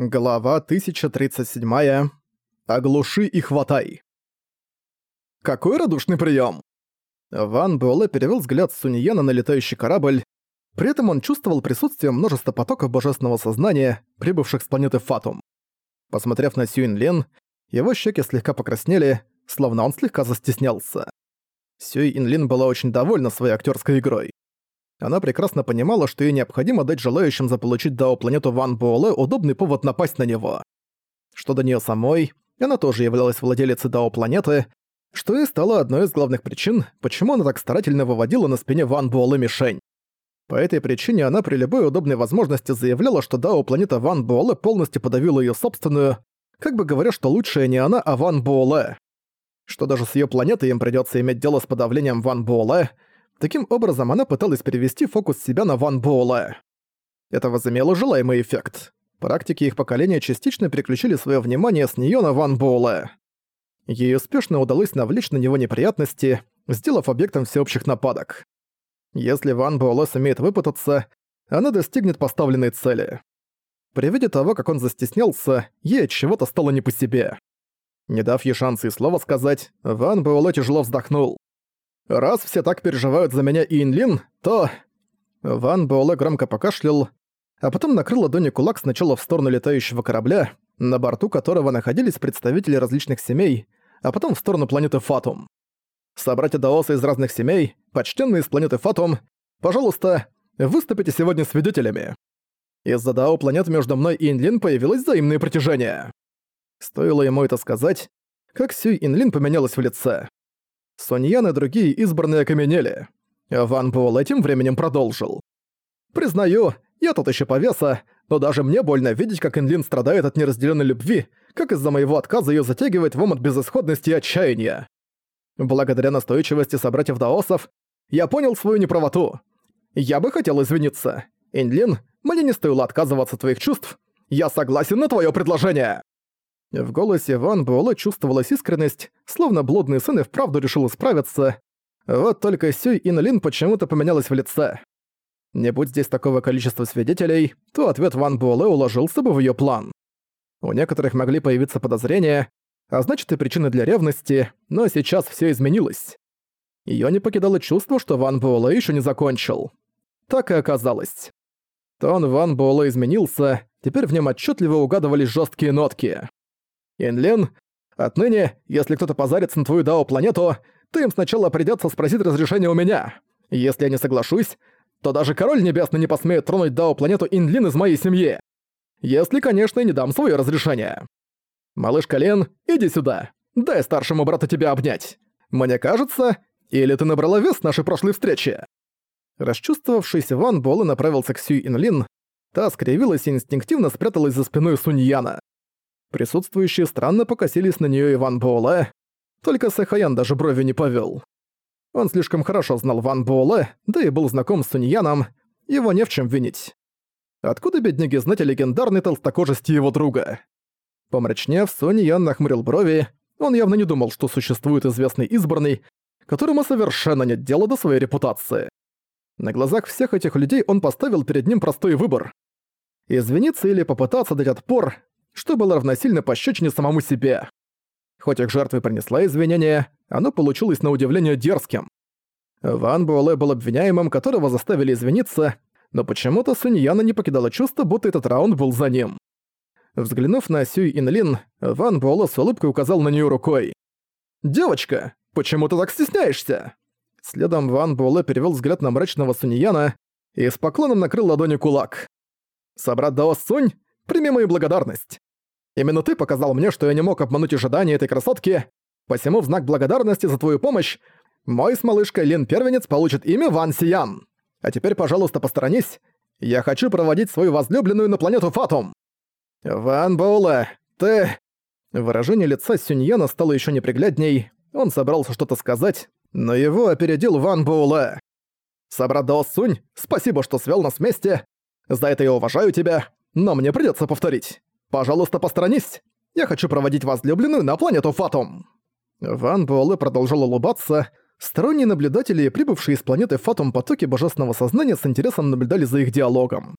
Глава 1037. Оглуши и хватай. Какой радушный прием! Ван Буэлэ перевел взгляд с Суньяна на летающий корабль. При этом он чувствовал присутствие множества потоков божественного сознания, прибывших с планеты Фатум. Посмотрев на Сюин Лен, его щеки слегка покраснели, словно он слегка застеснялся. Сюй Инлин была очень довольна своей актерской игрой. Она прекрасно понимала, что ей необходимо дать желающим заполучить Дао-планету Ван Буэлэ удобный повод напасть на него. Что до нее самой, она тоже являлась владелицей Дао-планеты, что и стало одной из главных причин, почему она так старательно выводила на спине Ван Буэлэ мишень. По этой причине она при любой удобной возможности заявляла, что Дао-планета Ван Буэлэ полностью подавила ее собственную, как бы говоря, что лучшая не она, а Ван Буэлэ. Что даже с ее планетой им придется иметь дело с подавлением Ван Буэлэ, Таким образом, она пыталась перевести фокус себя на Ван Буэлэ. Это возымело желаемый эффект. Практики их поколения частично переключили свое внимание с нее на Ван Буэлэ. Ей успешно удалось навлечь на него неприятности, сделав объектом всеобщих нападок. Если Ван Буэлэ сумеет выпутаться, она достигнет поставленной цели. При виде того, как он застеснялся, ей от чего-то стало не по себе. Не дав ей шанса и слова сказать, Ван Буэлэ тяжело вздохнул. Раз все так переживают за меня и Инлин, то...» Ван Буэлэ громко покашлял, а потом накрыл ладони кулак сначала в сторону летающего корабля, на борту которого находились представители различных семей, а потом в сторону планеты Фатум. «Собратья Даоса из разных семей, почтенные из планеты Фатум, пожалуйста, выступите сегодня свидетелями. Из-за Дао планет между мной и Инлин появилось взаимное притяжение». Стоило ему это сказать, как Сюй Инлин поменялась в лице. Соньян и другие избранные окаменели. Ван Буэлл этим временем продолжил. «Признаю, я тут еще повеса, но даже мне больно видеть, как Инлин страдает от неразделенной любви, как из-за моего отказа ее затягивает в омут безысходности и отчаяния. Благодаря настойчивости собратьев Даосов, я понял свою неправоту. Я бы хотел извиниться. Инлин, мне не стоило отказываться от твоих чувств. Я согласен на твое предложение!» В голосе Ван Буэлэ чувствовалась искренность, словно блудный сын и вправду решил исправиться. Вот только Сюй Инлин почему-то поменялась в лице. Не будь здесь такого количества свидетелей, то ответ Ван Буэлэ уложился бы в её план. У некоторых могли появиться подозрения, а значит и причины для ревности, но сейчас всё изменилось. Её не покидало чувство, что Ван Буэлэ ещё не закончил. Так и оказалось. Тон Ван Буэлэ изменился, теперь в нём отчётливо угадывались жёсткие нотки. Инлен, отныне, если кто-то позарится на твою Дао-планету, то им сначала придётся спросить разрешение у меня. Если я не соглашусь, то даже Король Небесный не посмеет тронуть Дао-планету Инлин из моей семьи. Если, конечно, не дам своё разрешение. Малышка Лен, иди сюда. Дай старшему брату тебя обнять. Мне кажется, или ты набрала вес с нашей прошлой встречи?» Расчувствовавшийся Ван Буэлэ направился к Сюй Инлин, та скривилась и инстинктивно спряталась за спиной Суньяна. Присутствующие странно покосились на неё Иван Буэлэ, только Сэхаян даже брови не повёл. Он слишком хорошо знал Ван Буэлэ, да и был знаком с Суньяном, его не в чем винить. Откуда бедняги знать о легендарной толстокожести его друга? Помрачнев, Суньян нахмурил брови, он явно не думал, что существует известный избранный, которому совершенно нет дела до своей репутации. На глазах всех этих людей он поставил перед ним простой выбор. Извиниться или попытаться дать отпор, что было равносильно пощечине самому себе. Хоть их жертва принесла извинения, оно получилось на удивление дерзким. Ван Буэлэ был обвиняемым, которого заставили извиниться, но почему-то Суньяна не покидало чувство, будто этот раунд был за ним. Взглянув на Сюй Инлин, Ван Буэлэ с улыбкой указал на нее рукой. «Девочка, почему ты так стесняешься?» Следом Ван Буэлэ перевел взгляд на мрачного Суньяна и с поклоном накрыл ладонью кулак. «Собрат Дао Сунь, прими мою благодарность. Именно ты показал мне, что я не мог обмануть ожидания этой красотки, посему в знак благодарности за твою помощь мой с малышкой Лин Первенец получит имя Ван Сиян. А теперь, пожалуйста, посторонись. Я хочу проводить свою возлюбленную на планету Фатум. Ван Боула, ты... Выражение лица Сюньяна стало еще неприглядней. Он собрался что-то сказать, но его опередил Ван Боула. Собрат Дао Сунь, спасибо, что свел нас вместе. За это я уважаю тебя, но мне придется повторить. Пожалуйста, посторонись! Я хочу проводить возлюбленную на планету Фатум!» Ван Буэлэ продолжал улыбаться. Сторонние наблюдатели, прибывшие из планеты Фатум потоки божественного сознания, с интересом наблюдали за их диалогом.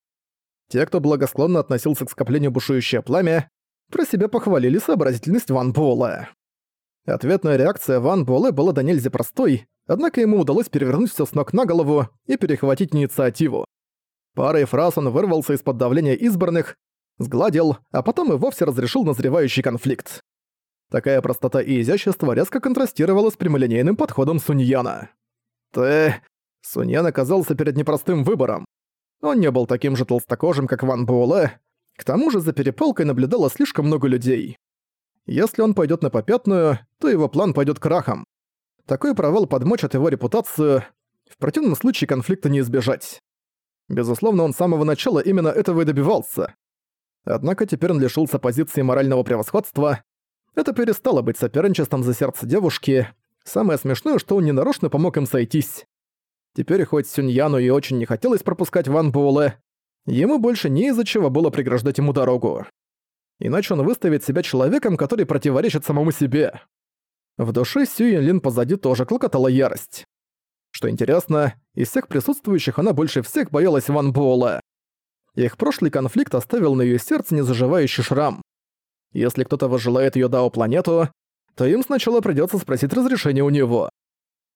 Те, кто благосклонно относился к скоплению бушующее пламя, про себя похвалили сообразительность Ван Буэлэ. Ответная реакция Ван Буэлэ была до нельзя простой, однако ему удалось перевернуть всё с ног на голову и перехватить инициативу. Парой фраз он вырвался из-под давления избранных, сгладил, а потом и вовсе разрешил назревающий конфликт. Такая простота и изящество резко контрастировало с прямолинейным подходом Суньяна. «Ты...» Суньян оказался перед непростым выбором. Он не был таким же толстокожим, как Ван Буэлэ, к тому же за перепалкой наблюдало слишком много людей. Если он пойдет на попятную, то его план пойдет крахом. Такой провал подмочит его репутацию, в противном случае конфликта не избежать. Безусловно, он с самого начала именно этого и добивался. Однако теперь он лишился позиции морального превосходства. Это перестало быть соперничеством за сердце девушки. Самое смешное, что он ненарочно помог им сойтись. Теперь хоть Сюньяну и очень не хотелось пропускать Ван Буэлэ, ему больше не из-за чего было преграждать ему дорогу. Иначе он выставит себя человеком, который противоречит самому себе. В душе Сюин Лин позади тоже клокотала ярость. Что интересно, из всех присутствующих она больше всех боялась Ван Буэлэ. Их прошлый конфликт оставил на её сердце незаживающий шрам. Если кто-то возжелает её Дао-планету, то им сначала придётся спросить разрешения у него.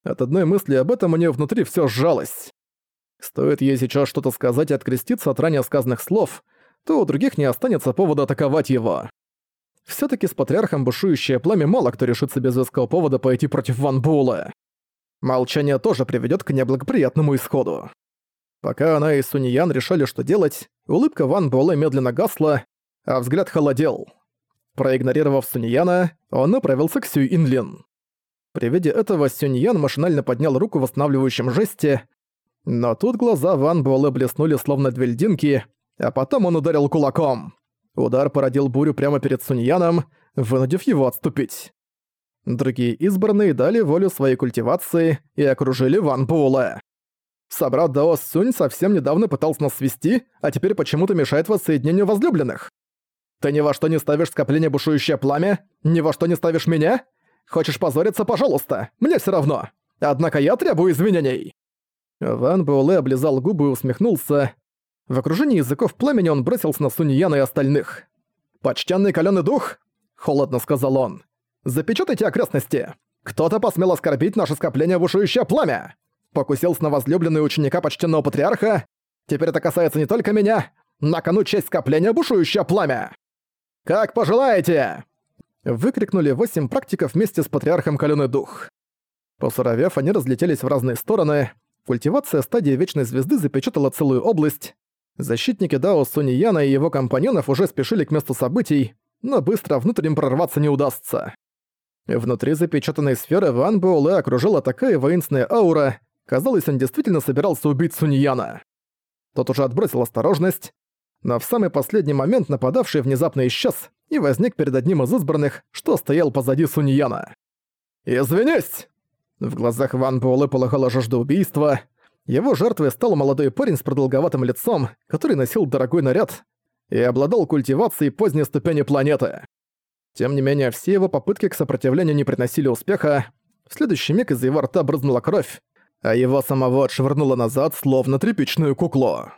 От одной мысли об этом у неё внутри всё сжалось. Стоит ей сейчас что-то сказать и откреститься от ранее сказанных слов, то у других не останется повода атаковать его. Всё-таки с патриархом бушующее пламя мало кто решится без веского повода пойти против Ван Була. Молчание тоже приведёт к неблагоприятному исходу. Пока она и Суньян решали, что делать, улыбка Ван Буэлэ медленно гасла, а взгляд холодел. Проигнорировав Суньяна, он направился к Сюй Инлин. При виде этого Сюньян машинально поднял руку в восстанавливающем жесте, но тут глаза Ван Буэлэ блеснули словно две льдинки, а потом он ударил кулаком. Удар породил бурю прямо перед Суньяном, вынудив его отступить. Другие избранные дали волю своей культивации и окружили Ван Буэлэ. Собрат Даос Сунь совсем недавно пытался нас свести, а теперь почему-то мешает воссоединению возлюбленных. Ты ни во что не ставишь скопление бушующее пламя? Ни во что не ставишь меня? Хочешь позориться, пожалуйста, мне все равно. Однако я требую извинений. Ван Буэлэ облизал губы и усмехнулся. В окружении языков пламени он бросился на Суньяна и остальных. «Почтенный калёный дух!» — холодно сказал он. «Запечатайте окрестности! Кто-то посмел оскорбить наше скопление бушующее пламя! Покусился на возлюбленную ученика почтенного патриарха. Теперь это касается не только меня. На кону честь скопления бушующее пламя!» «Как пожелаете!» Выкрикнули восемь практиков вместе с патриархом калёный дух. Посуровев, они разлетелись в разные стороны, Культивация стадии Вечной Звезды запечатала целую область. Защитники Дао Суньяна и его компаньонов уже спешили к месту событий, но быстро внутрь им прорваться не удастся. Внутри запечатанной сферы Ван Буэлэ окружила такая воинственная аура, казалось, он действительно собирался убить Суньяна. Тот уже отбросил осторожность, но в самый последний момент нападавший внезапно исчез и возник перед одним из избранных, что стоял позади Суньяна. «Извинись!» В глазах Ван Буэлэ полыхала жажда убийства. Его жертвой стал молодой парень с продолговатым лицом, который носил дорогой наряд и обладал культивацией поздней ступени планеты. Тем не менее, все его попытки к сопротивлению не приносили успеха. В следующий миг из его рта брызнула кровь, а его самого отшвырнуло назад, словно тряпичную куклу.